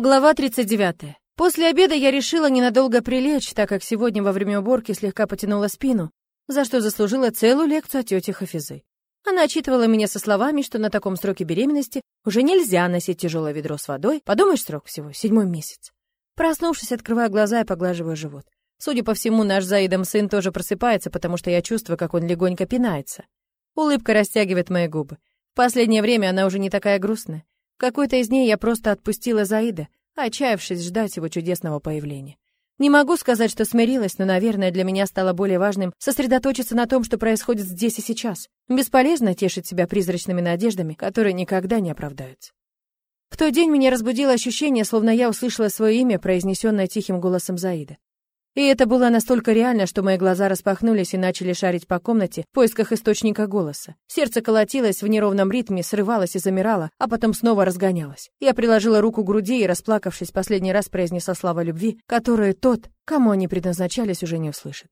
Глава 39. После обеда я решила ненадолго прилечь, так как сегодня во время уборки слегка потянула спину, за что заслужила целую лекцию от тети Хафизы. Она отчитывала меня со словами, что на таком сроке беременности уже нельзя носить тяжелое ведро с водой. Подумаешь, срок всего седьмой месяц. Проснувшись, открываю глаза и поглаживаю живот. Судя по всему, наш Заидом сын тоже просыпается, потому что я чувствую, как он легонько пинается. Улыбка растягивает мои губы. В последнее время она уже не такая грустная. Какой-то из дней я просто отпустила Заида, отчаявшись ждать его чудесного появления. Не могу сказать, что смирилась, но, наверное, для меня стало более важным сосредоточиться на том, что происходит здесь и сейчас. Бесполезно тешить себя призрачными надеждами, которые никогда не оправдаются. В тот день меня разбудило ощущение, словно я услышала свое имя, произнесенное тихим голосом Заида. И это было настолько реально, что мои глаза распахнулись и начали шарить по комнате в поисках источника голоса. Сердце колотилось в неровном ритме, срывалось и замирало, а потом снова разгонялось. Я приложила руку к груди и, расплакавшись, последний раз произнесла слова любви, которые тот, кому они предназначались, уже не услышит.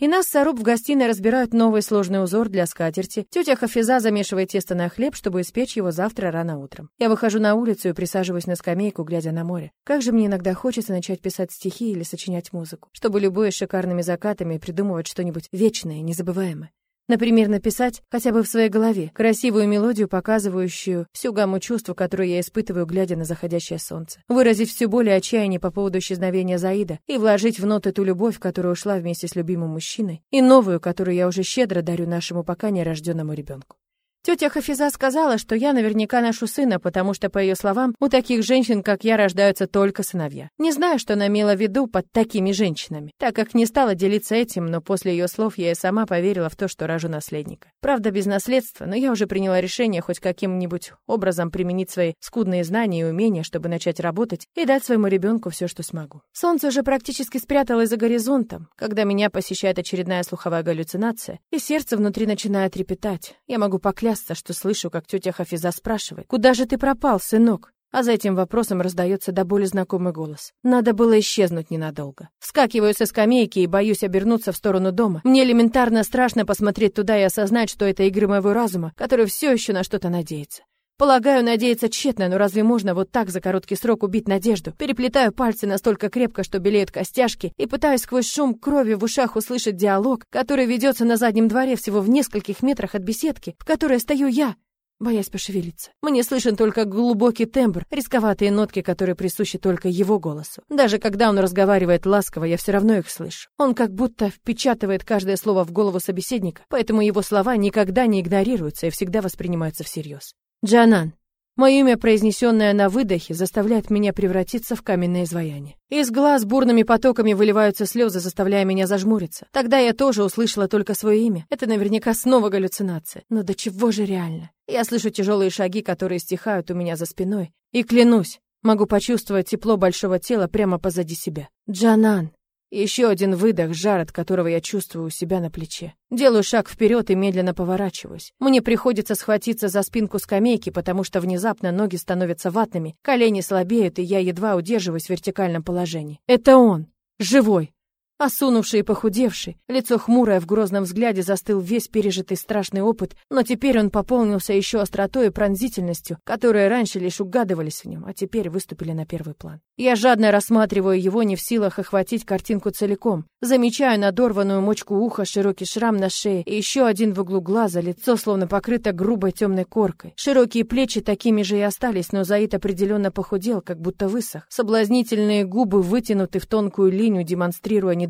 И нас с в гостиной разбирают новый сложный узор для скатерти. Тетя Хафиза замешивает тесто на хлеб, чтобы испечь его завтра рано утром. Я выхожу на улицу и присаживаюсь на скамейку, глядя на море. Как же мне иногда хочется начать писать стихи или сочинять музыку, чтобы, любуясь шикарными закатами, придумывать что-нибудь вечное, незабываемое. Например, написать хотя бы в своей голове красивую мелодию, показывающую всю гамму чувств, которые я испытываю, глядя на заходящее солнце. Выразить всю боль и отчаяние по поводу исчезновения Заида и вложить в ноты ту любовь, которая ушла вместе с любимым мужчиной, и новую, которую я уже щедро дарю нашему пока нерожденному ребенку. Тетя Хафиза сказала, что я наверняка ношу сына, потому что, по ее словам, у таких женщин, как я, рождаются только сыновья. Не знаю, что она имела в виду под такими женщинами, так как не стала делиться этим, но после ее слов я и сама поверила в то, что рожу наследника. Правда, без наследства, но я уже приняла решение хоть каким-нибудь образом применить свои скудные знания и умения, чтобы начать работать и дать своему ребенку все, что смогу. Солнце уже практически спряталось за горизонтом, когда меня посещает очередная слуховая галлюцинация, и сердце внутри начинает трепетать. Я могу поклясться, поклясться, что слышу, как тетя Хафиза спрашивает, «Куда же ты пропал, сынок?» А за этим вопросом раздается до боли знакомый голос. Надо было исчезнуть ненадолго. Вскакиваю со скамейки и боюсь обернуться в сторону дома. Мне элементарно страшно посмотреть туда и осознать, что это игры моего разума, который все еще на что-то надеется. Полагаю, надеяться тщетно, но разве можно вот так за короткий срок убить надежду? Переплетаю пальцы настолько крепко, что белеют костяшки, и пытаюсь сквозь шум крови в ушах услышать диалог, который ведется на заднем дворе всего в нескольких метрах от беседки, в которой стою я, боясь пошевелиться. Мне слышен только глубокий тембр, рисковатые нотки, которые присущи только его голосу. Даже когда он разговаривает ласково, я все равно их слышу. Он как будто впечатывает каждое слово в голову собеседника, поэтому его слова никогда не игнорируются и всегда воспринимаются всерьез. Джанан. Мое имя, произнесенное на выдохе, заставляет меня превратиться в каменное изваяние. Из глаз бурными потоками выливаются слезы, заставляя меня зажмуриться. Тогда я тоже услышала только свое имя. Это наверняка снова галлюцинация. Но до чего же реально? Я слышу тяжелые шаги, которые стихают у меня за спиной. И клянусь, могу почувствовать тепло большого тела прямо позади себя. Джанан. Еще один выдох, жар от которого я чувствую у себя на плече. Делаю шаг вперед и медленно поворачиваюсь. Мне приходится схватиться за спинку скамейки, потому что внезапно ноги становятся ватными, колени слабеют, и я едва удерживаюсь в вертикальном положении. Это он, живой, Осунувший и похудевший, лицо хмурое в грозном взгляде застыл весь пережитый страшный опыт, но теперь он пополнился еще остротой и пронзительностью, которые раньше лишь угадывались в нем, а теперь выступили на первый план. Я жадно рассматриваю его, не в силах охватить картинку целиком. Замечаю надорванную мочку уха, широкий шрам на шее и еще один в углу глаза, лицо словно покрыто грубой темной коркой. Широкие плечи такими же и остались, но Заид определенно похудел, как будто высох. Соблазнительные губы вытянуты в тонкую линию, демонстрируя недовольство.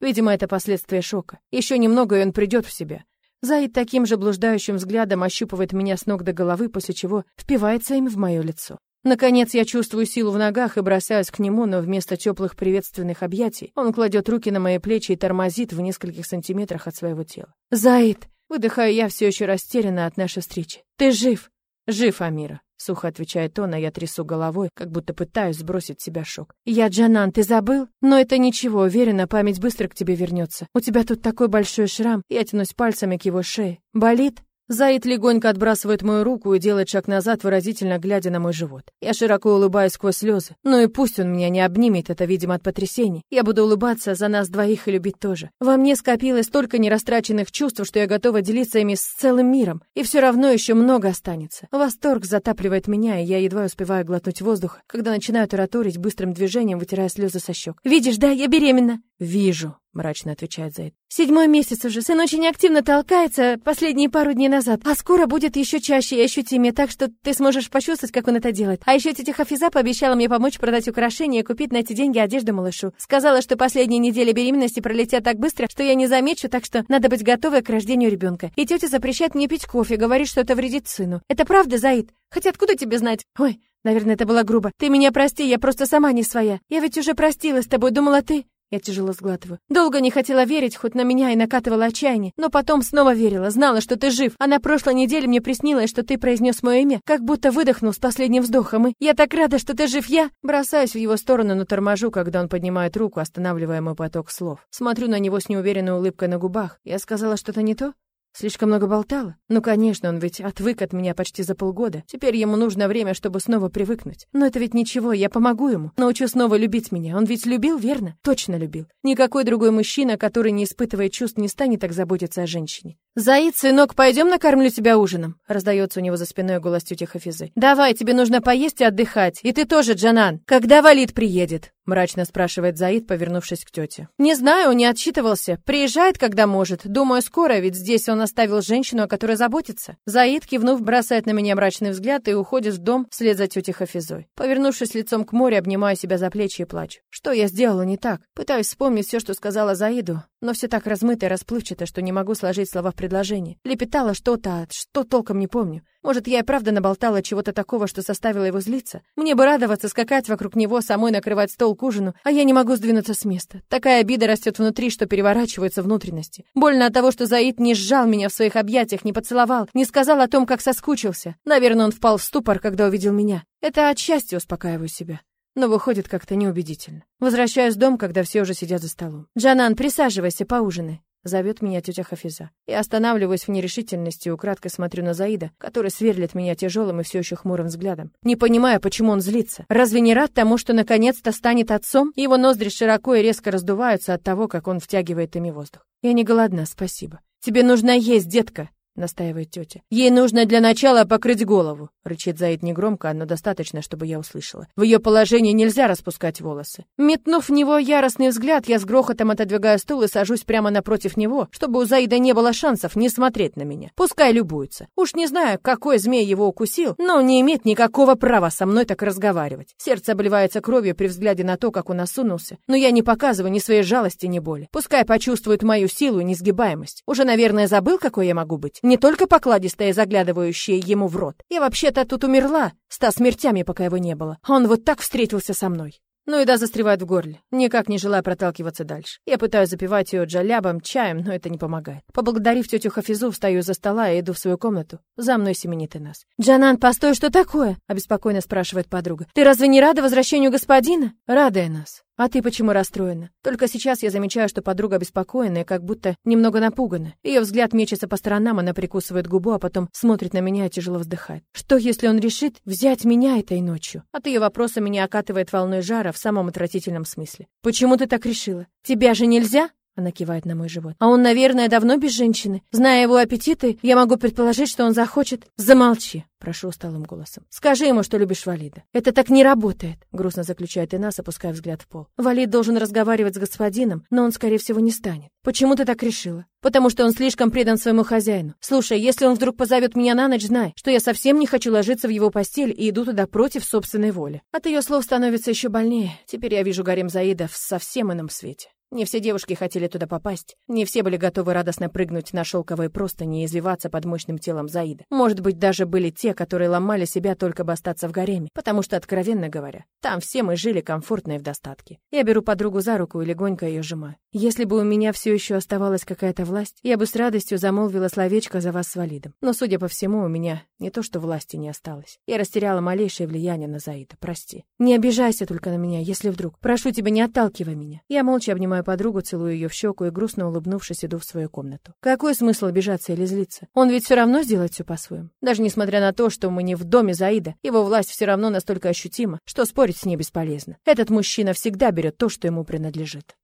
Видимо, это последствия шока. Еще немного, и он придет в себя. Заид таким же блуждающим взглядом ощупывает меня с ног до головы, после чего впивается им в мое лицо. Наконец я чувствую силу в ногах и бросаюсь к нему, но вместо теплых приветственных объятий он кладет руки на мои плечи и тормозит в нескольких сантиметрах от своего тела. «Заид!» Выдыхаю я все еще растерянно от нашей встречи. «Ты жив?» «Жив, Амира», — сухо отвечает он, а я трясу головой, как будто пытаюсь сбросить с себя шок. «Я Джанан, ты забыл? Но это ничего, уверена, память быстро к тебе вернется. У тебя тут такой большой шрам, я тянусь пальцами к его шее. Болит?» Заид легонько отбрасывает мою руку и делает шаг назад, выразительно глядя на мой живот. Я широко улыбаюсь сквозь слезы. Ну и пусть он меня не обнимет, это, видимо, от потрясений. Я буду улыбаться за нас двоих и любить тоже. Во мне скопилось столько нерастраченных чувств, что я готова делиться ими с целым миром. И все равно еще много останется. Восторг затапливает меня, и я едва успеваю глотнуть воздух, когда начинаю тараторить быстрым движением, вытирая слезы со щек. «Видишь, да, я беременна!» «Вижу», мрачно отвечает Зайд. Седьмой месяц уже. Сын очень активно толкается последние пару дней назад. А скоро будет еще чаще и ощутимее, так что ты сможешь почувствовать, как он это делает. А еще тетя Хафиза пообещала мне помочь продать украшения и купить на эти деньги одежду малышу. Сказала, что последние недели беременности пролетят так быстро, что я не замечу, так что надо быть готовой к рождению ребенка. И тетя запрещает мне пить кофе, говорит, что это вредит сыну. Это правда, Заид? Хотя откуда тебе знать? Ой, Наверное, это было грубо. Ты меня прости, я просто сама не своя. Я ведь уже простилась с тобой, думала ты. Я тяжело сглатываю. Долго не хотела верить, хоть на меня и накатывала отчаяние, но потом снова верила, знала, что ты жив. А на прошлой неделе мне приснилось, что ты произнес мое имя, как будто выдохнул с последним вздохом. И я так рада, что ты жив, я бросаюсь в его сторону, но торможу, когда он поднимает руку, останавливая мой поток слов. Смотрю на него с неуверенной улыбкой на губах. Я сказала что-то не то? Слишком много болтала? Ну, конечно, он ведь отвык от меня почти за полгода. Теперь ему нужно время, чтобы снова привыкнуть. Но это ведь ничего, я помогу ему. Научу снова любить меня. Он ведь любил, верно? Точно любил. Никакой другой мужчина, который не испытывает чувств, не станет так заботиться о женщине. «Заид, сынок, пойдем накормлю тебя ужином», — раздается у него за спиной голос тети Хафизы. «Давай, тебе нужно поесть и отдыхать. И ты тоже, Джанан. Когда Валид приедет?» — мрачно спрашивает Заид, повернувшись к тете. «Не знаю, не отчитывался. Приезжает, когда может. Думаю, скоро, ведь здесь он оставил женщину, о которой заботится». Заид, кивнув, бросает на меня мрачный взгляд и уходит в дом вслед за тетей Хафизой. Повернувшись лицом к морю, обнимаю себя за плечи и плачу. Что я сделала не так? Пытаюсь вспомнить все, что сказала Заиду, но все так размыто и расплывчато, что не могу сложить слова в предложение. Лепетала что-то, а что толком не помню. Может, я и правда наболтала чего-то такого, что заставило его злиться? Мне бы радоваться, скакать вокруг него, самой накрывать стол к ужину, а я не могу сдвинуться с места. Такая обида растет внутри, что переворачиваются внутренности. Больно от того, что Заид не сжал меня в своих объятиях, не поцеловал, не сказал о том, как соскучился. Наверное, он впал в ступор, когда увидел меня. Это отчасти успокаиваю себя но выходит как-то неубедительно. Возвращаюсь в дом, когда все уже сидят за столом. «Джанан, присаживайся, поужинай». Зовет меня тетя Хафиза. Я останавливаюсь в нерешительности и украдкой смотрю на Заида, который сверлит меня тяжелым и все еще хмурым взглядом. Не понимаю, почему он злится. Разве не рад тому, что наконец-то станет отцом? Его ноздри широко и резко раздуваются от того, как он втягивает ими воздух. Я не голодна, спасибо. Тебе нужно есть, детка, настаивает тетя. Ей нужно для начала покрыть голову, рычит Заид негромко, но достаточно, чтобы я услышала. В ее положении нельзя распускать волосы. Метнув в него яростный взгляд, я с грохотом отодвигаю стул и сажусь прямо напротив него, чтобы у Заида не было шансов не смотреть на меня. Пускай любуется. Уж не знаю, какой змей его укусил, но он не имеет никакого права со мной так разговаривать. Сердце обливается кровью при взгляде на то, как он осунулся, но я не показываю ни своей жалости, ни боли. Пускай почувствует мою силу и несгибаемость. Уже, наверное, забыл, какой я могу быть. Не только покладистая, заглядывающая ему в рот. Я вообще-то тут умерла, ста смертями, пока его не было. Он вот так встретился со мной. Ну и да, застревает в горле, никак не желая проталкиваться дальше. Я пытаюсь запивать ее джалябом, чаем, но это не помогает. Поблагодарив тетю Хафизу, встаю за стола и иду в свою комнату. За мной семенит и нас. «Джанан, постой, что такое?» — обеспокоенно спрашивает подруга. «Ты разве не рада возвращению господина?» «Рада нас. А ты почему расстроена? Только сейчас я замечаю, что подруга беспокоена и как будто немного напугана. Ее взгляд мечется по сторонам, она прикусывает губу, а потом смотрит на меня и тяжело вздыхает. Что, если он решит взять меня этой ночью? От ее вопроса меня окатывает волной жара в самом отвратительном смысле. Почему ты так решила? Тебя же нельзя? Она кивает на мой живот. А он, наверное, давно без женщины. Зная его аппетиты, я могу предположить, что он захочет. Замолчи, прошу усталым голосом. Скажи ему, что любишь Валида. Это так не работает, грустно заключает Инас, опуская взгляд в пол. Валид должен разговаривать с господином, но он, скорее всего, не станет. Почему ты так решила? Потому что он слишком предан своему хозяину. Слушай, если он вдруг позовет меня на ночь, знай, что я совсем не хочу ложиться в его постель и иду туда против собственной воли. От ее слов становится еще больнее. Теперь я вижу гарем Заида в совсем ином свете. Не все девушки хотели туда попасть. Не все были готовы радостно прыгнуть на шелковые простыни и извиваться под мощным телом Заида. Может быть, даже были те, которые ломали себя только бы остаться в гареме, потому что, откровенно говоря, там все мы жили комфортно и в достатке. Я беру подругу за руку и легонько ее сжимаю. Если бы у меня все еще оставалась какая-то власть, я бы с радостью замолвила словечко за вас с Валидом. Но, судя по всему, у меня не то что власти не осталось. Я растеряла малейшее влияние на Заида, прости. Не обижайся только на меня, если вдруг. Прошу тебя, не отталкивай меня. Я молча обнимаю подругу, целую ее в щеку и грустно улыбнувшись, иду в свою комнату. Какой смысл обижаться или злиться? Он ведь все равно сделает все по-своему. Даже несмотря на то, что мы не в доме Заида, его власть все равно настолько ощутима, что спорить с ней бесполезно. Этот мужчина всегда берет то, что ему принадлежит.